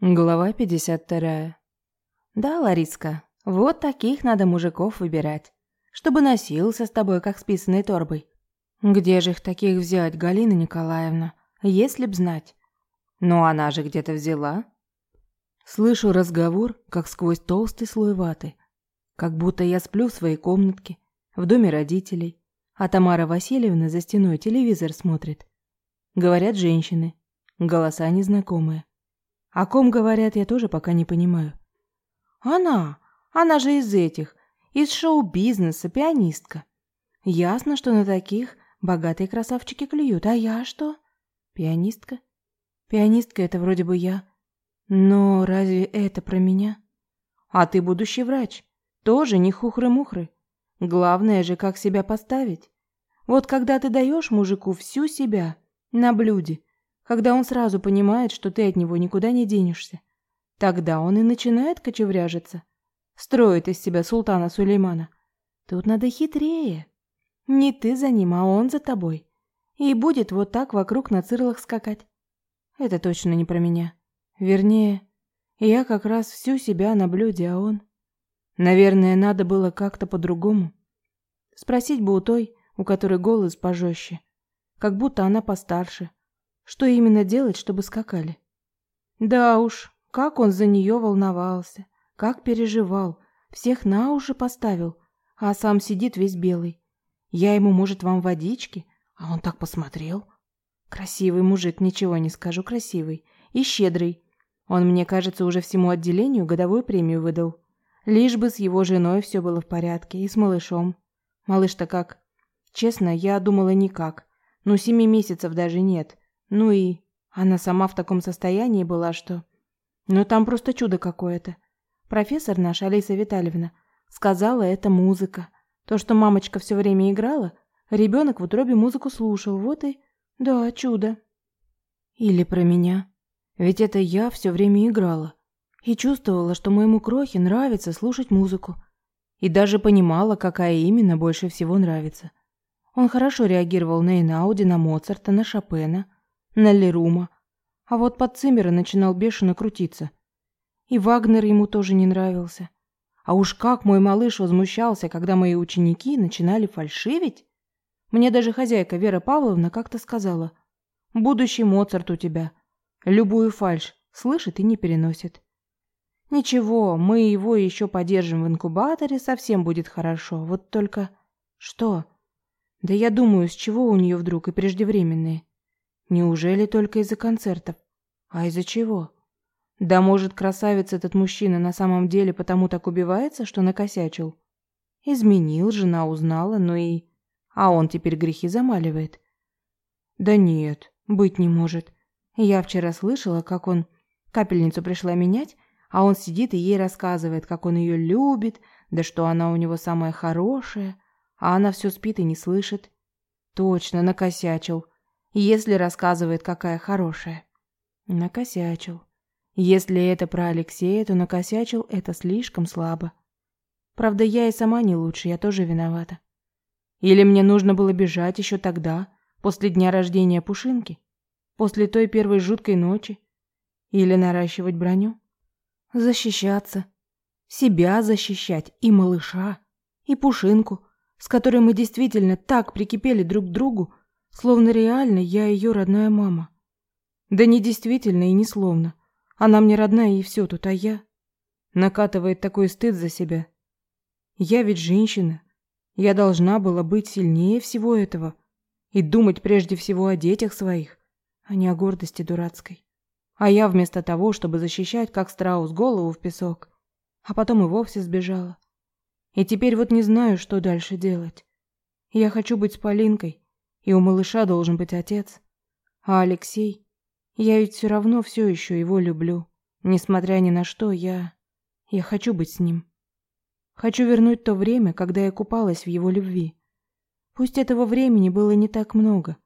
Глава 52. Да, Лариска, вот таких надо мужиков выбирать, чтобы носился с тобой, как с писаной торбой. Где же их таких взять, Галина Николаевна, если б знать? Ну, она же где-то взяла. Слышу разговор, как сквозь толстый слой ваты. Как будто я сплю в своей комнатке, в доме родителей, а Тамара Васильевна за стеной телевизор смотрит. Говорят женщины, голоса незнакомые. О ком говорят, я тоже пока не понимаю. Она, она же из этих, из шоу-бизнеса, пианистка. Ясно, что на таких богатые красавчики клюют. А я что? Пианистка? Пианистка это вроде бы я. Но разве это про меня? А ты будущий врач. Тоже не хухры-мухры. Главное же, как себя поставить. Вот когда ты даешь мужику всю себя на блюде, когда он сразу понимает, что ты от него никуда не денешься. Тогда он и начинает кочевряжиться. Строит из себя султана Сулеймана. Тут надо хитрее. Не ты за ним, а он за тобой. И будет вот так вокруг на цирлах скакать. Это точно не про меня. Вернее, я как раз всю себя на блюде, а он... Наверное, надо было как-то по-другому. Спросить бы у той, у которой голос пожестче. Как будто она постарше, что именно делать, чтобы скакали. Да уж, как он за нее волновался, как переживал, всех на уши поставил, а сам сидит весь белый. Я ему, может, вам водички, а он так посмотрел. Красивый мужик, ничего не скажу, красивый и щедрый. Он, мне кажется, уже всему отделению годовую премию выдал. Лишь бы с его женой все было в порядке и с малышом. Малыш-то как? Честно, я думала никак. Ну, семи месяцев даже нет. Ну и она сама в таком состоянии была, что... Ну там просто чудо какое-то. Профессор наш, Алиса Витальевна, сказала, это музыка. То, что мамочка все время играла, ребенок в утробе музыку слушал, вот и... Да, чудо. Или про меня. Ведь это я все время играла. И чувствовала, что моему крохе нравится слушать музыку. И даже понимала, какая именно больше всего нравится. Он хорошо реагировал на Инауди, на Моцарта, на Шопена – на Лерума. А вот под Циммера начинал бешено крутиться. И Вагнер ему тоже не нравился. А уж как мой малыш возмущался, когда мои ученики начинали фальшивить. Мне даже хозяйка Вера Павловна как-то сказала, «Будущий Моцарт у тебя. Любую фальшь слышит и не переносит». Ничего, мы его еще подержим в инкубаторе, совсем будет хорошо. Вот только... Что? Да я думаю, с чего у нее вдруг и преждевременные? Неужели только из-за концертов? А из-за чего? Да может, красавец этот мужчина на самом деле потому так убивается, что накосячил? Изменил, жена узнала, ну и... А он теперь грехи замаливает? Да нет, быть не может. Я вчера слышала, как он капельницу пришла менять, а он сидит и ей рассказывает, как он ее любит, да что она у него самая хорошая, а она все спит и не слышит. Точно, накосячил если рассказывает, какая хорошая. Накосячил. Если это про Алексея, то накосячил это слишком слабо. Правда, я и сама не лучше, я тоже виновата. Или мне нужно было бежать еще тогда, после дня рождения Пушинки? После той первой жуткой ночи? Или наращивать броню? Защищаться. Себя защищать и малыша, и Пушинку, с которой мы действительно так прикипели друг к другу, Словно реально я ее родная мама. Да не действительно и не словно. Она мне родная и все тут, а я... Накатывает такой стыд за себя. Я ведь женщина. Я должна была быть сильнее всего этого и думать прежде всего о детях своих, а не о гордости дурацкой. А я вместо того, чтобы защищать, как страус, голову в песок, а потом и вовсе сбежала. И теперь вот не знаю, что дальше делать. Я хочу быть с Полинкой, и у малыша должен быть отец. А Алексей? Я ведь все равно все еще его люблю. Несмотря ни на что, я... Я хочу быть с ним. Хочу вернуть то время, когда я купалась в его любви. Пусть этого времени было не так много.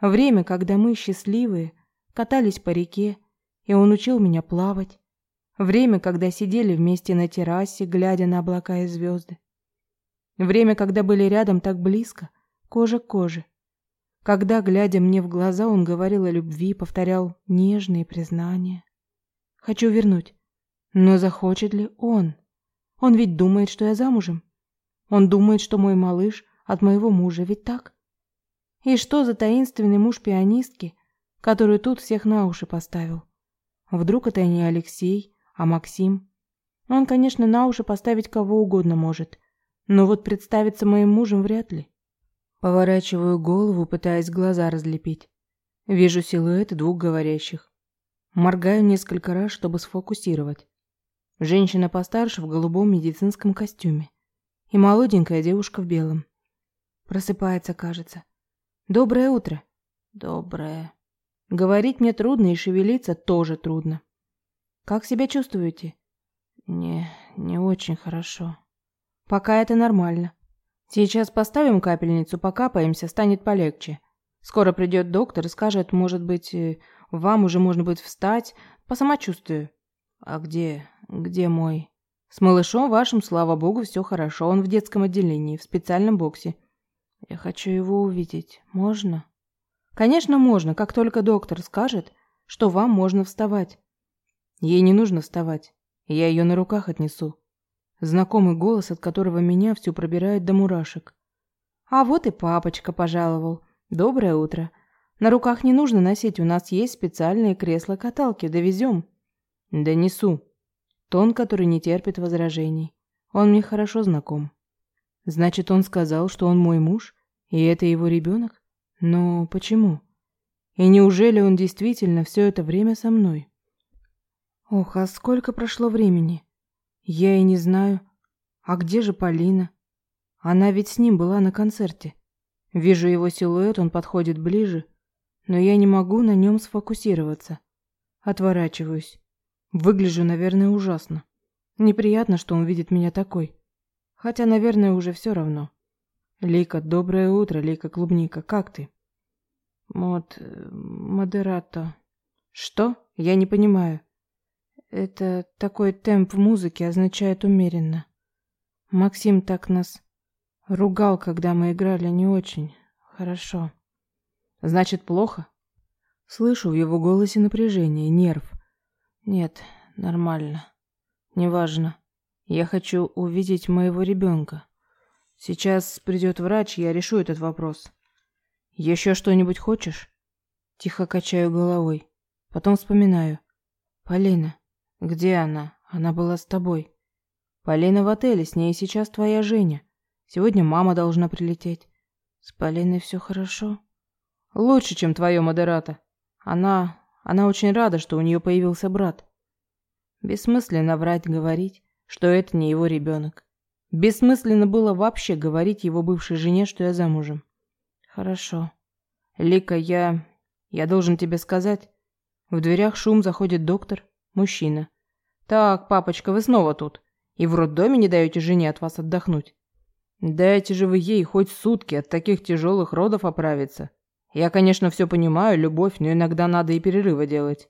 Время, когда мы, счастливые, катались по реке, и он учил меня плавать. Время, когда сидели вместе на террасе, глядя на облака и звезды. Время, когда были рядом так близко, кожа к коже. Когда, глядя мне в глаза, он говорил о любви, повторял нежные признания. Хочу вернуть. Но захочет ли он? Он ведь думает, что я замужем. Он думает, что мой малыш от моего мужа, ведь так? И что за таинственный муж пианистки, который тут всех на уши поставил? Вдруг это не Алексей, а Максим? Он, конечно, на уши поставить кого угодно может, но вот представиться моим мужем вряд ли. Поворачиваю голову, пытаясь глаза разлепить. Вижу силуэты двух говорящих. Моргаю несколько раз, чтобы сфокусировать. Женщина постарше в голубом медицинском костюме. И молоденькая девушка в белом. Просыпается, кажется. Доброе утро. Доброе. Говорить мне трудно и шевелиться тоже трудно. Как себя чувствуете? Не, не очень хорошо. Пока это нормально. Сейчас поставим капельницу, покапаемся, станет полегче. Скоро придет доктор и скажет, может быть, э, вам уже можно будет встать по самочувствию. А где, где мой? С малышом вашим, слава богу, все хорошо. Он в детском отделении, в специальном боксе. Я хочу его увидеть. Можно? Конечно, можно, как только доктор скажет, что вам можно вставать. Ей не нужно вставать. Я ее на руках отнесу. Знакомый голос, от которого меня всю пробирает до мурашек. А вот и папочка пожаловал. Доброе утро. На руках не нужно носить, у нас есть специальные кресла-каталки, довезем. Донесу. Тон, который не терпит возражений. Он мне хорошо знаком. Значит, он сказал, что он мой муж, и это его ребенок? Но почему? И неужели он действительно все это время со мной? Ох, а сколько прошло времени? Я и не знаю. А где же Полина? Она ведь с ним была на концерте. Вижу его силуэт, он подходит ближе, но я не могу на нем сфокусироваться. Отворачиваюсь. Выгляжу, наверное, ужасно. Неприятно, что он видит меня такой. Хотя, наверное, уже все равно. Лика, доброе утро, Лика Клубника, как ты? Мод... модерато. Что? Я не понимаю. Это такой темп в музыке означает умеренно. Максим так нас ругал, когда мы играли не очень хорошо. Значит, плохо? Слышу в его голосе напряжение, нерв. Нет, нормально. Неважно. Я хочу увидеть моего ребенка. Сейчас придет врач, я решу этот вопрос. Еще что-нибудь хочешь? Тихо качаю головой. Потом вспоминаю. Полина, где она? Она была с тобой. Полина в отеле, с ней сейчас твоя Женя. Сегодня мама должна прилететь. С Полиной все хорошо? Лучше, чем твое модерата. Она... она очень рада, что у нее появился брат. Бессмысленно врать говорить, что это не его ребенок. Бессмысленно было вообще говорить его бывшей жене, что я замужем. Хорошо. Лика, я... я должен тебе сказать. В дверях шум, заходит доктор. Мужчина. Так, папочка, вы снова тут. И в роддоме не даете жене от вас отдохнуть. Дайте же вы ей хоть сутки от таких тяжелых родов оправиться. Я, конечно, все понимаю, любовь, но иногда надо и перерывы делать.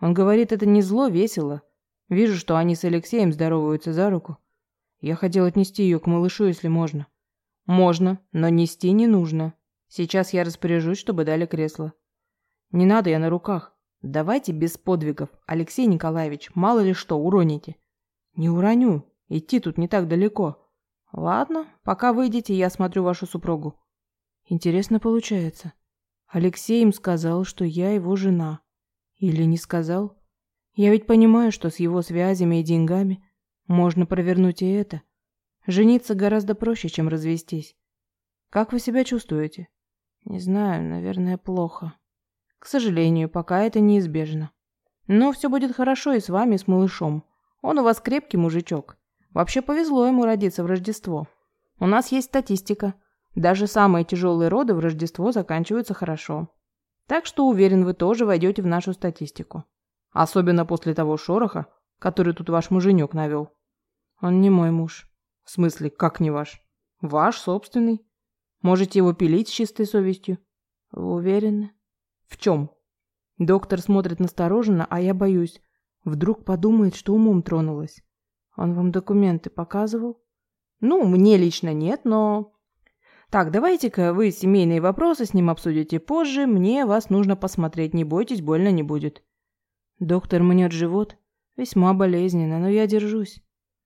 Он говорит это не зло, весело. Вижу, что они с Алексеем здороваются за руку. Я хотел отнести ее к малышу, если можно. Можно, но нести не нужно. Сейчас я распоряжусь, чтобы дали кресло. Не надо, я на руках. Давайте без подвигов, Алексей Николаевич, мало ли что, уроните. Не уроню, идти тут не так далеко. Ладно, пока выйдете, я смотрю вашу супругу. Интересно получается. Алексей им сказал, что я его жена. Или не сказал? Я ведь понимаю, что с его связями и деньгами можно провернуть и это. Жениться гораздо проще, чем развестись. Как вы себя чувствуете? Не знаю, наверное, плохо. К сожалению, пока это неизбежно. Но все будет хорошо и с вами, и с малышом. Он у вас крепкий мужичок. Вообще повезло ему родиться в Рождество. У нас есть статистика. Даже самые тяжелые роды в Рождество заканчиваются хорошо. Так что уверен, вы тоже войдете в нашу статистику. Особенно после того шороха, который тут ваш муженек навел. Он не мой муж. В смысле, как не ваш? Ваш собственный. Можете его пилить с чистой совестью. Вы уверены? В чем? Доктор смотрит настороженно, а я боюсь. Вдруг подумает, что умом тронулась. Он вам документы показывал? Ну, мне лично нет, но... Так, давайте-ка вы семейные вопросы с ним обсудите позже. Мне вас нужно посмотреть, не бойтесь, больно не будет. Доктор мнет живот, Весьма болезненно, но я держусь.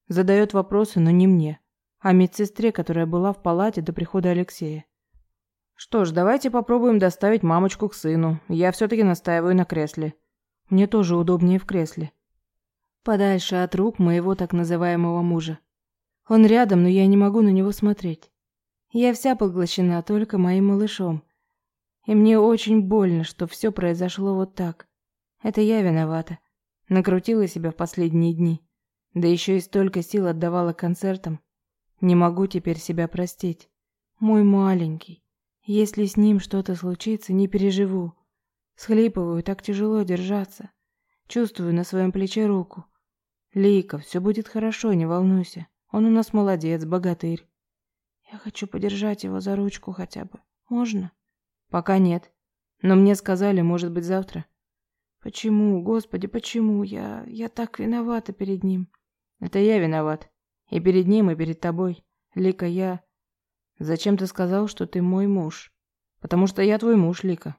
Задает вопросы, но не мне, а медсестре, которая была в палате до прихода Алексея. Что ж, давайте попробуем доставить мамочку к сыну. Я все-таки настаиваю на кресле. Мне тоже удобнее в кресле. Подальше от рук моего так называемого мужа. Он рядом, но я не могу на него смотреть. Я вся поглощена только моим малышом. И мне очень больно, что все произошло вот так. Это я виновата. Накрутила себя в последние дни. Да еще и столько сил отдавала концертам. Не могу теперь себя простить. Мой маленький. Если с ним что-то случится, не переживу. Схлипываю, так тяжело держаться. Чувствую на своем плече руку. Лика, все будет хорошо, не волнуйся. Он у нас молодец, богатырь. Я хочу подержать его за ручку хотя бы. Можно? Пока нет. Но мне сказали, может быть, завтра. Почему, Господи, почему? Я я так виновата перед ним. Это я виноват. И перед ним, и перед тобой. Лика, я Зачем ты сказал, что ты мой муж? Потому что я твой муж, Лика.